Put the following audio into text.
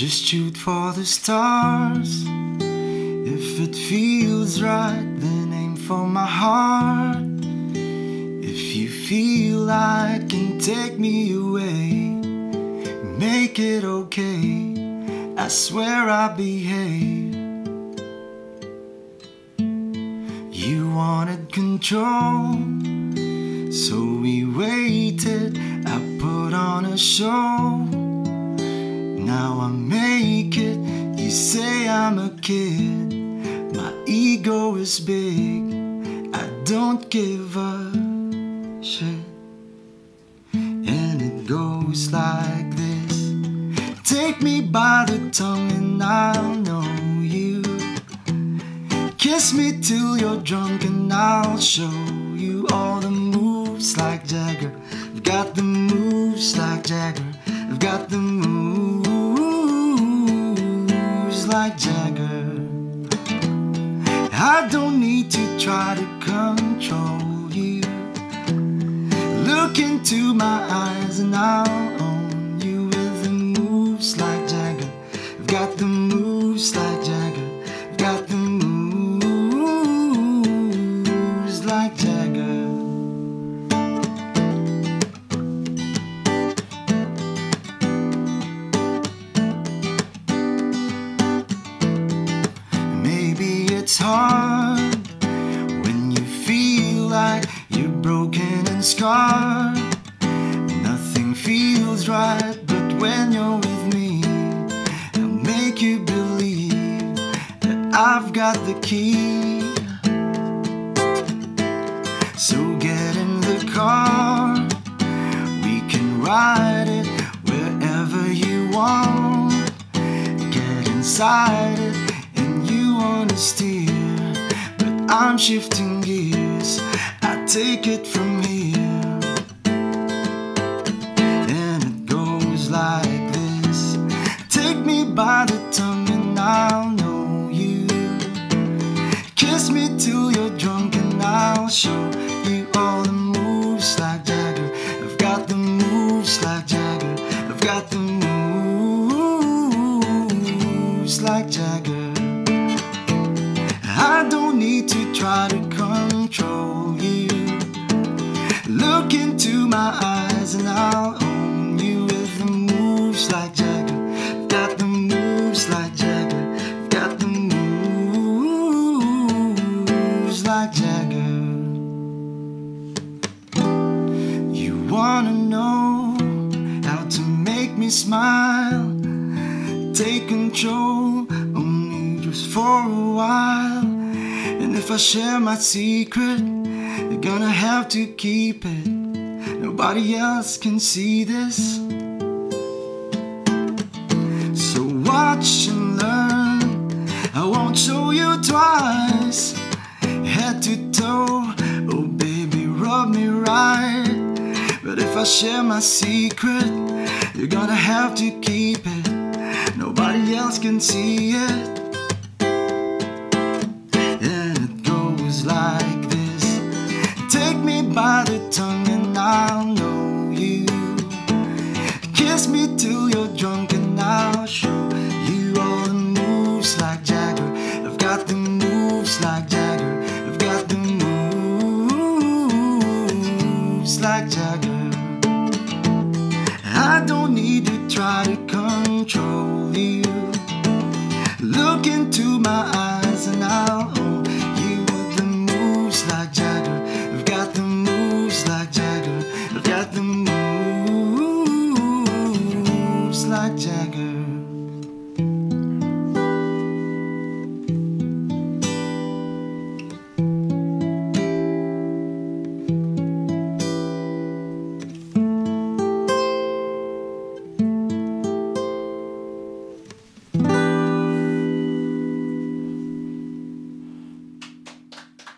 Just shoot for the stars. If it feels right, then aim for my heart. If you feel like can take me away, make it okay. I swear I'll behave. You wanted control, so we waited. I put on a show. You say I'm a kid. My ego is big. I don't give a shit. And it goes like this Take me by the tongue and I'll know you. Kiss me till you're drunk and I'll show you all the moves like Jagger. I've got the moves like Jagger. I've got the moves like Jagger. I don't need to try to control you. Look into my eyes and I'll own you with the moves like it's hard when you feel like you're broken and scarred. Nothing feels right, but when you're with me, I'll make you believe that I've got the key. So get in the car, we can ride it wherever you want. Get inside it, wanna steer, but I'm shifting gears. I take it from here, and it goes like this. Take me by the tongue, and I'll know you. Kiss me till you're drunk, and I'll show you all the moves like Jagger. I've got the moves like Jagger. I've got the to try to control you. Look into my eyes and I'll own you with the moves like Jagger. Got the moves like Jagger. Got the moves like Jagger. You wanna know how to make me smile? Take control only just for a while. If I share my secret, you're gonna have to keep it. Nobody else can see this. So watch and learn. I won't show you twice, head to toe. Oh, baby, rub me right. But if I share my secret, you're gonna have to keep it. Nobody else can see it. By the tongue and I'll know you. Kiss me till you're drunk and I'll show you all the moves like Jagger. I've got the moves like Jagger. I've got the moves like Jagger. I don't need to try to control